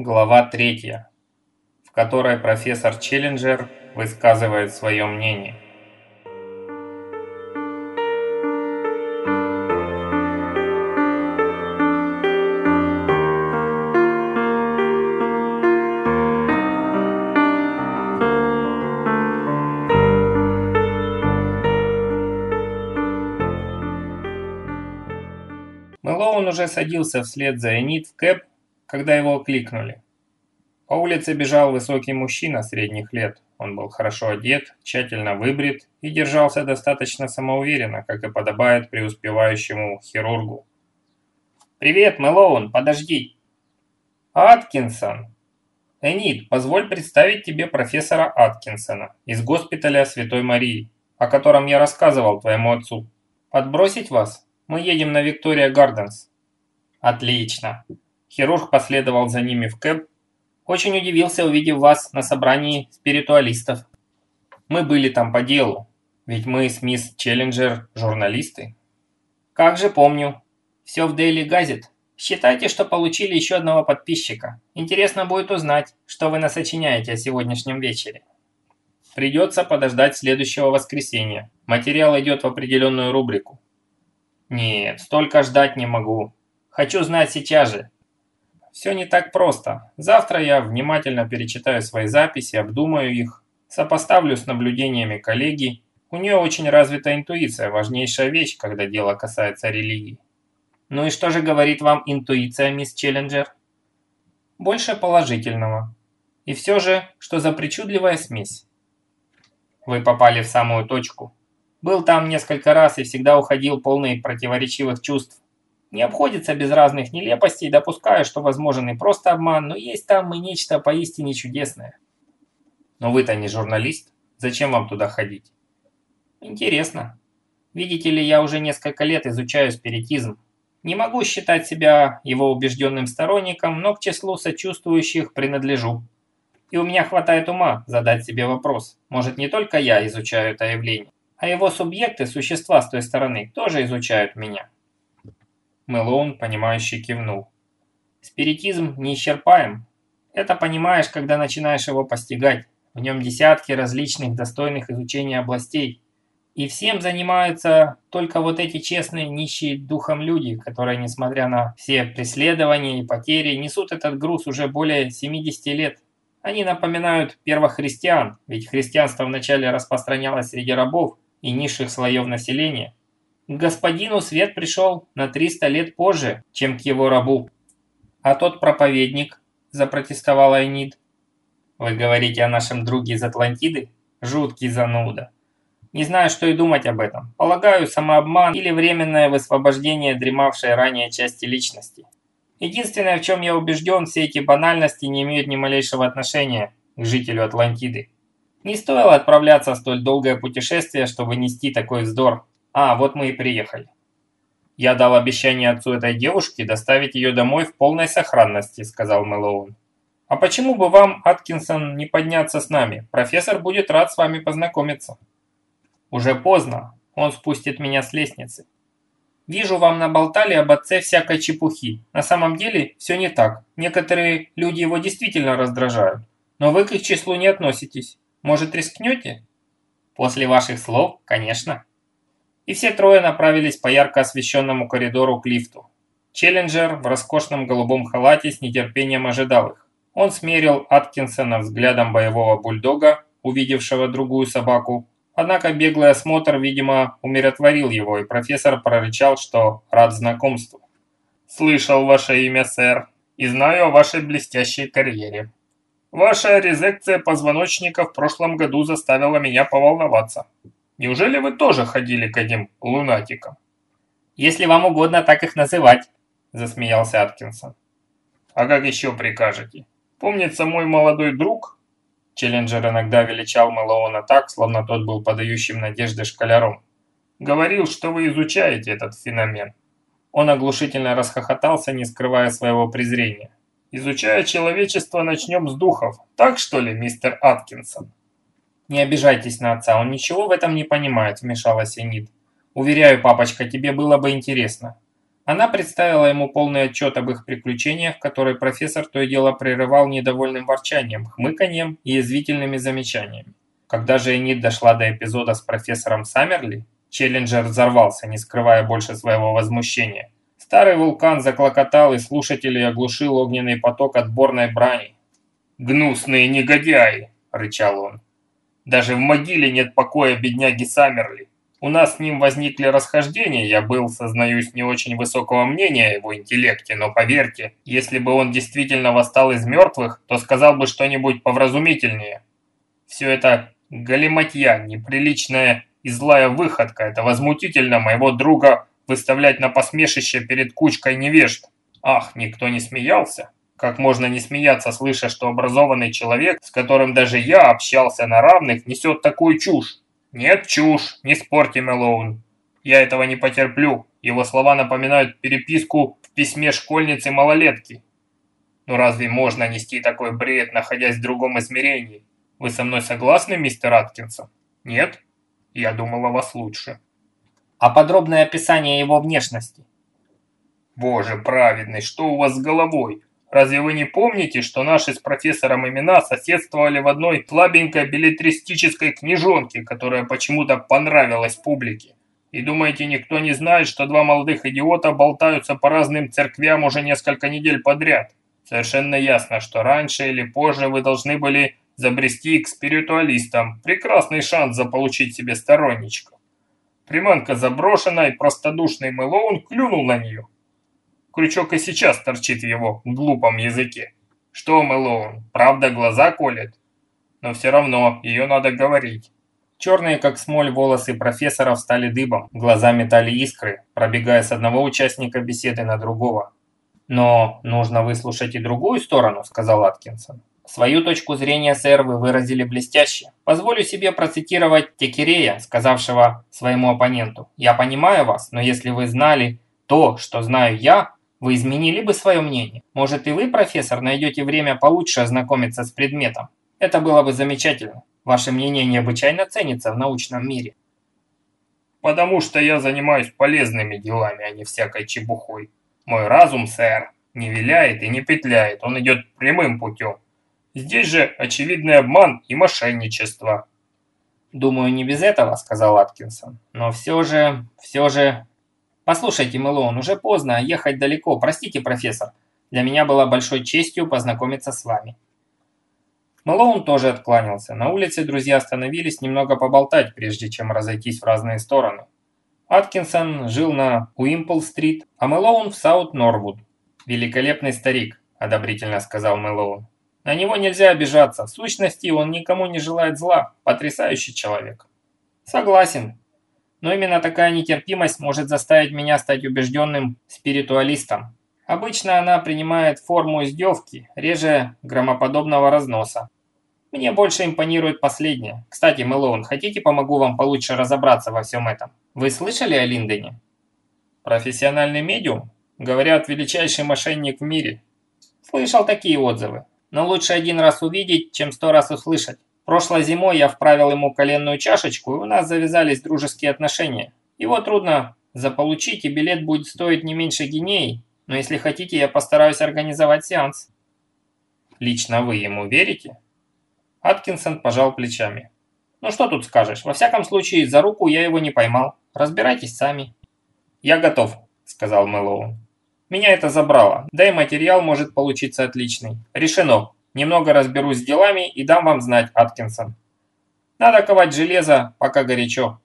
Глава третья, в которой профессор Челленджер высказывает свое мнение. Мэлоун уже садился вслед за Энит в кэп, когда его окликнули. По улице бежал высокий мужчина средних лет. Он был хорошо одет, тщательно выбрит и держался достаточно самоуверенно, как и подобает преуспевающему хирургу. «Привет, Мэлоун, подожди!» «Аткинсон!» «Энит, позволь представить тебе профессора Аткинсона из госпиталя Святой Марии, о котором я рассказывал твоему отцу. Подбросить вас? Мы едем на Виктория Гарденс». «Отлично!» Хирург последовал за ними в кэб. Очень удивился, увидев вас на собрании спиритуалистов. Мы были там по делу, ведь мы с мисс Челленджер журналисты. Как же помню. Все в Daily Gazette. Считайте, что получили еще одного подписчика. Интересно будет узнать, что вы насочиняете о сегодняшнем вечере. Придется подождать следующего воскресенья. Материал идет в определенную рубрику. Нет, столько ждать не могу. Хочу знать сейчас же, все не так просто. Завтра я внимательно перечитаю свои записи, обдумаю их, сопоставлю с наблюдениями коллеги. У нее очень развита интуиция, важнейшая вещь, когда дело касается религии. Ну и что же говорит вам интуиция, мисс Челленджер? Больше положительного. И все же, что за причудливая смесь? Вы попали в самую точку. Был там несколько раз и всегда уходил полный противоречивых чувств. Не обходится без разных нелепостей, допуская, что возможен и просто обман, но есть там и нечто поистине чудесное. Но вы-то не журналист. Зачем вам туда ходить? Интересно. Видите ли, я уже несколько лет изучаю спиритизм. Не могу считать себя его убежденным сторонником, но к числу сочувствующих принадлежу. И у меня хватает ума задать себе вопрос. Может, не только я изучаю это явление, а его субъекты, существа с той стороны, тоже изучают меня. Мэлоун, понимающе кивнул. Спиритизм неисчерпаем. Это понимаешь, когда начинаешь его постигать. В нем десятки различных достойных изучения областей. И всем занимаются только вот эти честные, нищие духом люди, которые, несмотря на все преследования и потери, несут этот груз уже более 70 лет. Они напоминают первохристиан, ведь христианство вначале распространялось среди рабов и низших слоев населения, к господину свет пришел на 300 лет позже, чем к его рабу. А тот проповедник, запротестовал Айнид. Вы говорите о нашем друге из Атлантиды? Жуткий зануда. Не знаю, что и думать об этом. Полагаю, самообман или временное высвобождение дремавшей ранее части личности. Единственное, в чем я убежден, все эти банальности не имеют ни малейшего отношения к жителю Атлантиды. Не стоило отправляться в столь долгое путешествие, чтобы нести такой вздор. А, вот мы и приехали. Я дал обещание отцу этой девушки доставить ее домой в полной сохранности, сказал Мэлоун. А почему бы вам, Аткинсон, не подняться с нами? Профессор будет рад с вами познакомиться. Уже поздно. Он спустит меня с лестницы. Вижу, вам наболтали об отце всякой чепухи. На самом деле все не так. Некоторые люди его действительно раздражают. Но вы к их числу не относитесь. Может, рискнете? После ваших слов, конечно и все трое направились по ярко освещенному коридору к лифту. Челленджер в роскошном голубом халате с нетерпением ожидал их. Он смерил Аткинсона взглядом боевого бульдога, увидевшего другую собаку. Однако беглый осмотр, видимо, умиротворил его, и профессор прорычал, что рад знакомству. «Слышал ваше имя, сэр, и знаю о вашей блестящей карьере. Ваша резекция позвоночника в прошлом году заставила меня поволноваться. Неужели вы тоже ходили к этим лунатикам? Если вам угодно так их называть, засмеялся Аткинсон. А как еще прикажете? Помнится мой молодой друг, Челленджер иногда величал Мэлоуна так, словно тот был подающим надежды школяром. Говорил, что вы изучаете этот феномен. Он оглушительно расхохотался, не скрывая своего презрения. «Изучая человечество, начнем с духов. Так что ли, мистер Аткинсон?» «Не обижайтесь на отца, он ничего в этом не понимает», – вмешалась Энид. «Уверяю, папочка, тебе было бы интересно. Она представила ему полный отчет об их приключениях, который профессор то и дело прерывал недовольным ворчанием, хмыканьем и язвительными замечаниями. Когда же Энит дошла до эпизода с профессором Саммерли, Челленджер взорвался, не скрывая больше своего возмущения. Старый вулкан заклокотал, и слушателей оглушил огненный поток отборной брани. «Гнусные негодяи!» – рычал он. «Даже в могиле нет покоя бедняги Саммерли. У нас с ним возникли расхождения, я был, сознаюсь, не очень высокого мнения о его интеллекте, но поверьте, если бы он действительно восстал из мертвых, то сказал бы что-нибудь повразумительнее. Все это галиматья, неприличная и злая выходка, это возмутительно моего друга выставлять на посмешище перед кучкой невежд. Ах, никто не смеялся? Как можно не смеяться, слыша, что образованный человек, с которым даже я общался на равных, несет такую чушь? «Нет, чушь, не спорьте, Мэлоун. Я этого не потерплю. Его слова напоминают переписку в письме школьницы-малолетки. Но разве можно нести такой бред, находясь в другом измерении? Вы со мной согласны, мистер Аткинсон? Нет? Я думал о вас лучше. А подробное описание его внешности? Боже праведный, что у вас с головой? Разве вы не помните, что наши с профессором имена соседствовали в одной слабенькой билетристической книжонке, которая почему-то понравилась публике? И думаете, никто не знает, что два молодых идиота болтаются по разным церквям уже несколько недель подряд? Совершенно ясно, что раньше или позже вы должны были забрести к спиритуалистам. Прекрасный шанс заполучить себе сторонничков. Приманка заброшена, и простодушный Мэлоун клюнул на нее. Крючок и сейчас торчит в его глупом языке. Что, Мэлоун, правда глаза колет? Но все равно, ее надо говорить. Черные, как смоль, волосы профессора встали дыбом, глаза метали искры, пробегая с одного участника беседы на другого. «Но нужно выслушать и другую сторону», — сказал Аткинсон. «Свою точку зрения, сэр, вы выразили блестяще. Позволю себе процитировать Текерея, сказавшего своему оппоненту. «Я понимаю вас, но если вы знали то, что знаю я, вы изменили бы свое мнение? Может и вы, профессор, найдете время получше ознакомиться с предметом? Это было бы замечательно. Ваше мнение необычайно ценится в научном мире. Потому что я занимаюсь полезными делами, а не всякой чепухой. Мой разум, сэр, не виляет и не петляет, он идет прямым путем. Здесь же очевидный обман и мошенничество. «Думаю, не без этого», — сказал Аткинсон. «Но все же, все же, «Послушайте, Мэлоун, уже поздно, ехать далеко. Простите, профессор. Для меня было большой честью познакомиться с вами». Мэлоун тоже откланялся. На улице друзья остановились немного поболтать, прежде чем разойтись в разные стороны. Аткинсон жил на Уимпл-стрит, а Мэлоун в Саут-Норвуд. «Великолепный старик», – одобрительно сказал Мэлоун. «На него нельзя обижаться. В сущности, он никому не желает зла. Потрясающий человек». «Согласен», но именно такая нетерпимость может заставить меня стать убежденным спиритуалистом. Обычно она принимает форму издевки, реже громоподобного разноса. Мне больше импонирует последнее. Кстати, Мэлоун, хотите помогу вам получше разобраться во всем этом? Вы слышали о Линдоне? Профессиональный медиум? Говорят, величайший мошенник в мире. Слышал такие отзывы. Но лучше один раз увидеть, чем сто раз услышать. Прошлой зимой я вправил ему коленную чашечку, и у нас завязались дружеские отношения. Его трудно заполучить, и билет будет стоить не меньше гинеи, но если хотите, я постараюсь организовать сеанс. Лично вы ему верите? Аткинсон пожал плечами. Ну что тут скажешь, во всяком случае, за руку я его не поймал. Разбирайтесь сами. Я готов, сказал Мэллоун. Меня это забрало, да и материал может получиться отличный. Решено. Немного разберусь с делами и дам вам знать, Аткинсон. Надо ковать железо, пока горячо.